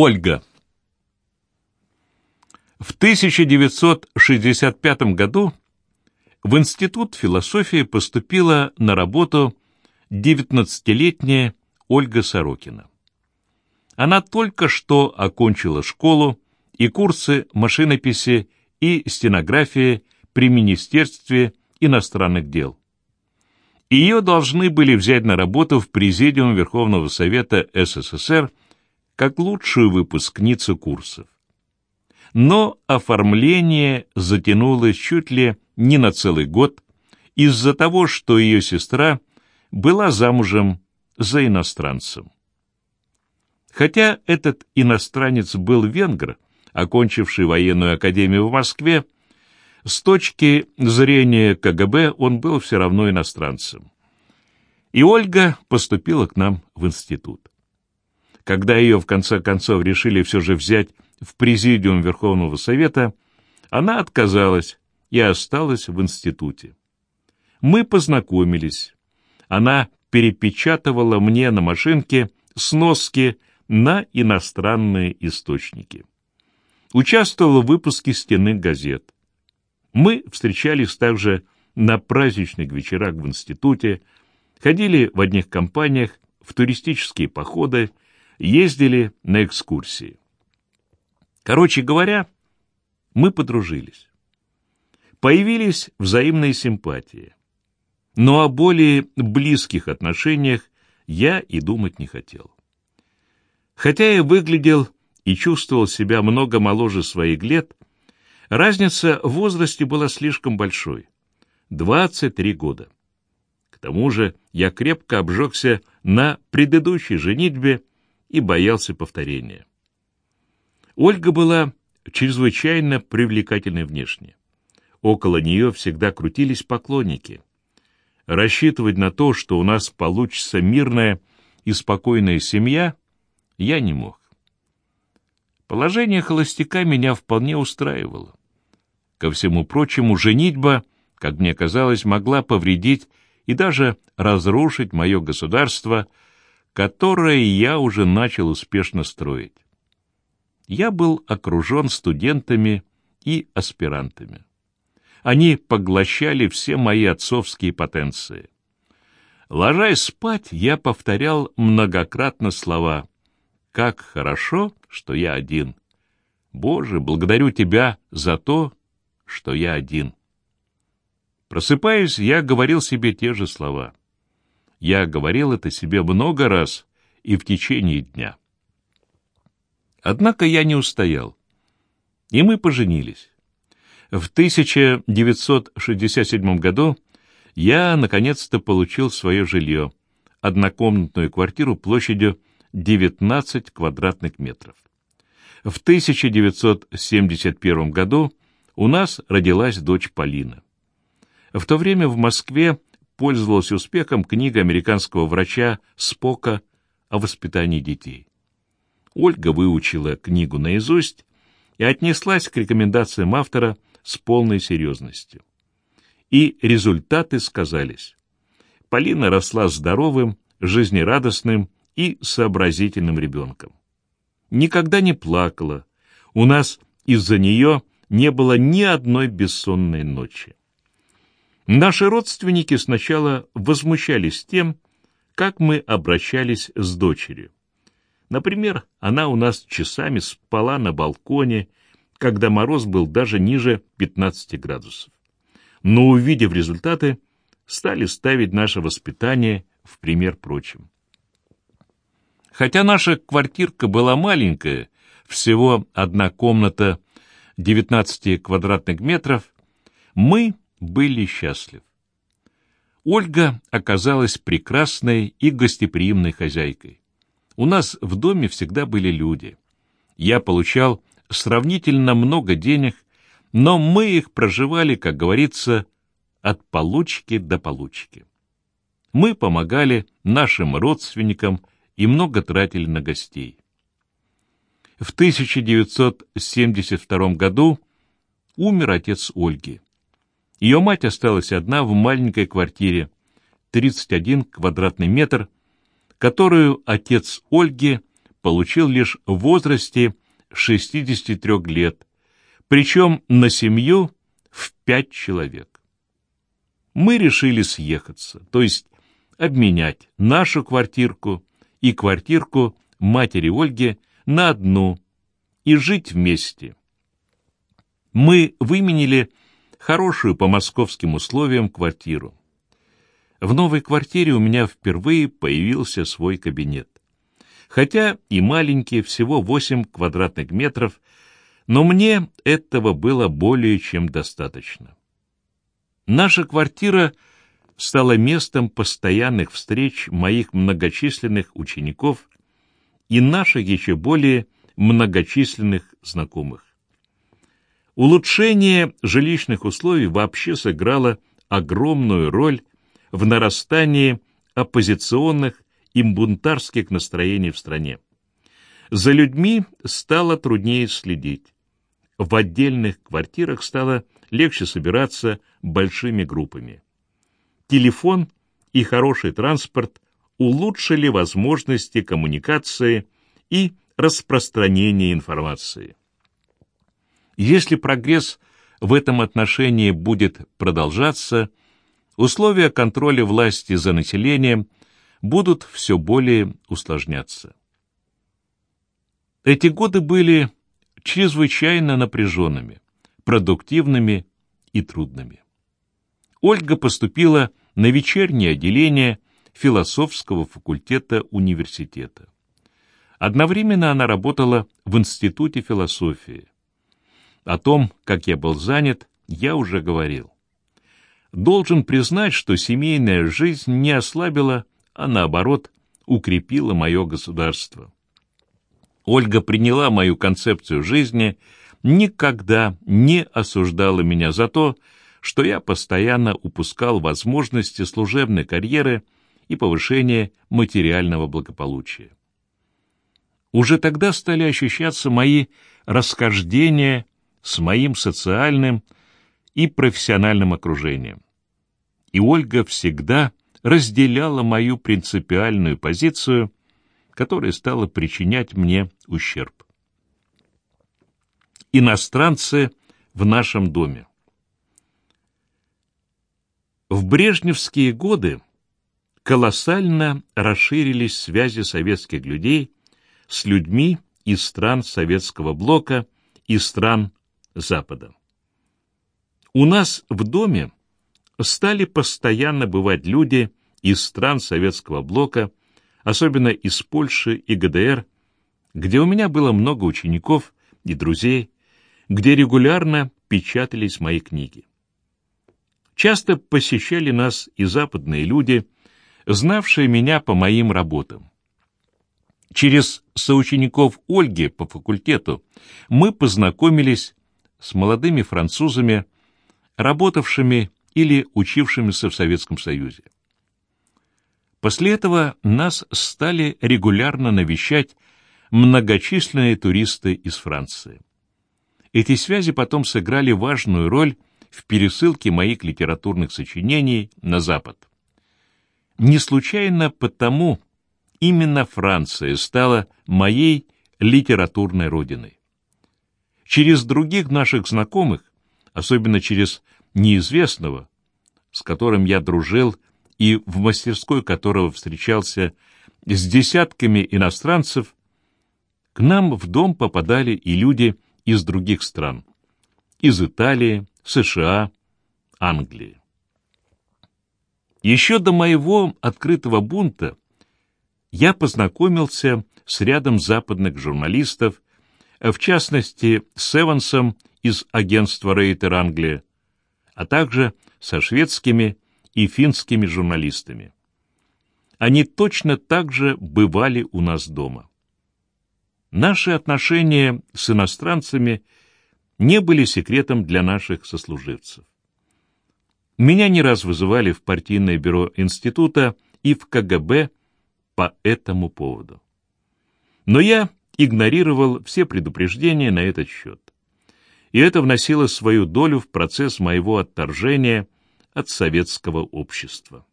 Ольга. В 1965 году в Институт философии поступила на работу 19-летняя Ольга Сорокина. Она только что окончила школу и курсы машинописи и стенографии при Министерстве иностранных дел. Ее должны были взять на работу в Президиум Верховного Совета СССР как лучшую выпускницу курсов. Но оформление затянулось чуть ли не на целый год из-за того, что ее сестра была замужем за иностранцем. Хотя этот иностранец был венгр, окончивший военную академию в Москве, с точки зрения КГБ он был все равно иностранцем. И Ольга поступила к нам в институт. Когда ее в конце концов решили все же взять в президиум Верховного Совета, она отказалась и осталась в институте. Мы познакомились. Она перепечатывала мне на машинке сноски на иностранные источники. Участвовала в выпуске стенных газет. Мы встречались также на праздничных вечерах в институте, ходили в одних компаниях, в туристические походы, ездили на экскурсии. Короче говоря, мы подружились. Появились взаимные симпатии. Но о более близких отношениях я и думать не хотел. Хотя я выглядел и чувствовал себя много моложе своих лет, разница в возрасте была слишком большой — 23 года. К тому же я крепко обжегся на предыдущей женитьбе и боялся повторения. Ольга была чрезвычайно привлекательной внешне. Около нее всегда крутились поклонники. Рассчитывать на то, что у нас получится мирная и спокойная семья — я не мог. Положение холостяка меня вполне устраивало. Ко всему прочему, женитьба, как мне казалось, могла повредить и даже разрушить мое государство, которое я уже начал успешно строить. Я был окружен студентами и аспирантами. Они поглощали все мои отцовские потенции. Ложась спать, я повторял многократно слова как хорошо, что я один. Боже, благодарю Тебя за то, что я один. Просыпаясь, я говорил себе те же слова. Я говорил это себе много раз и в течение дня. Однако я не устоял, и мы поженились. В 1967 году я наконец-то получил свое жилье, однокомнатную квартиру площадью 19 квадратных метров. В 1971 году у нас родилась дочь Полина. В то время в Москве пользовалась успехом книга американского врача Спока о воспитании детей. Ольга выучила книгу наизусть и отнеслась к рекомендациям автора с полной серьезностью. И результаты сказались. Полина росла здоровым, жизнерадостным и сообразительным ребенком. Никогда не плакала. У нас из-за нее не было ни одной бессонной ночи. Наши родственники сначала возмущались тем, как мы обращались с дочерью. Например, она у нас часами спала на балконе, когда мороз был даже ниже 15 градусов. Но, увидев результаты, стали ставить наше воспитание в пример прочим. Хотя наша квартирка была маленькая, всего одна комната 19 квадратных метров, мы были счастливы. Ольга оказалась прекрасной и гостеприимной хозяйкой. У нас в доме всегда были люди. Я получал сравнительно много денег, но мы их проживали, как говорится, от получки до получки. Мы помогали нашим родственникам и много тратили на гостей. В 1972 году умер отец Ольги. Ее мать осталась одна в маленькой квартире, 31 квадратный метр, которую отец Ольги получил лишь в возрасте 63 лет, причем на семью в пять человек. Мы решили съехаться, то есть обменять нашу квартирку и квартирку матери Ольги на одну и жить вместе. Мы выменили хорошую по московским условиям квартиру. В новой квартире у меня впервые появился свой кабинет. Хотя и маленький, всего 8 квадратных метров, но мне этого было более чем достаточно. Наша квартира стала местом постоянных встреч моих многочисленных учеников и наших еще более многочисленных знакомых. Улучшение жилищных условий вообще сыграло огромную роль в нарастании оппозиционных и бунтарских настроений в стране. За людьми стало труднее следить. В отдельных квартирах стало легче собираться большими группами. Телефон и хороший транспорт улучшили возможности коммуникации и распространения информации. Если прогресс в этом отношении будет продолжаться, условия контроля власти за населением будут все более усложняться. Эти годы были чрезвычайно напряженными, продуктивными и трудными. Ольга поступила на вечернее отделение философского факультета университета. Одновременно она работала в Институте философии. О том, как я был занят, я уже говорил. Должен признать, что семейная жизнь не ослабила, а наоборот, укрепила мое государство. Ольга приняла мою концепцию жизни, никогда не осуждала меня за то, что я постоянно упускал возможности служебной карьеры и повышения материального благополучия. Уже тогда стали ощущаться мои расхождения с моим социальным и профессиональным окружением. И Ольга всегда разделяла мою принципиальную позицию, которая стала причинять мне ущерб. Иностранцы в нашем доме. В брежневские годы колоссально расширились связи советских людей с людьми из стран советского блока и стран Запада. У нас в доме стали постоянно бывать люди из стран советского блока, особенно из Польши и ГДР, где у меня было много учеников и друзей, где регулярно печатались мои книги. Часто посещали нас и западные люди, знавшие меня по моим работам. Через соучеников Ольги по факультету мы познакомились с молодыми французами, работавшими или учившимися в Советском Союзе. После этого нас стали регулярно навещать многочисленные туристы из Франции. Эти связи потом сыграли важную роль в пересылке моих литературных сочинений на Запад. Не случайно потому именно Франция стала моей литературной родиной. Через других наших знакомых, особенно через неизвестного, с которым я дружил и в мастерской которого встречался с десятками иностранцев, к нам в дом попадали и люди из других стран, из Италии, США, Англии. Еще до моего открытого бунта я познакомился с рядом западных журналистов, в частности, с Эвансом из агентства Рейтер Англия, а также со шведскими и финскими журналистами. Они точно так же бывали у нас дома. Наши отношения с иностранцами не были секретом для наших сослуживцев. Меня не раз вызывали в партийное бюро института и в КГБ по этому поводу. Но я игнорировал все предупреждения на этот счет. И это вносило свою долю в процесс моего отторжения от советского общества.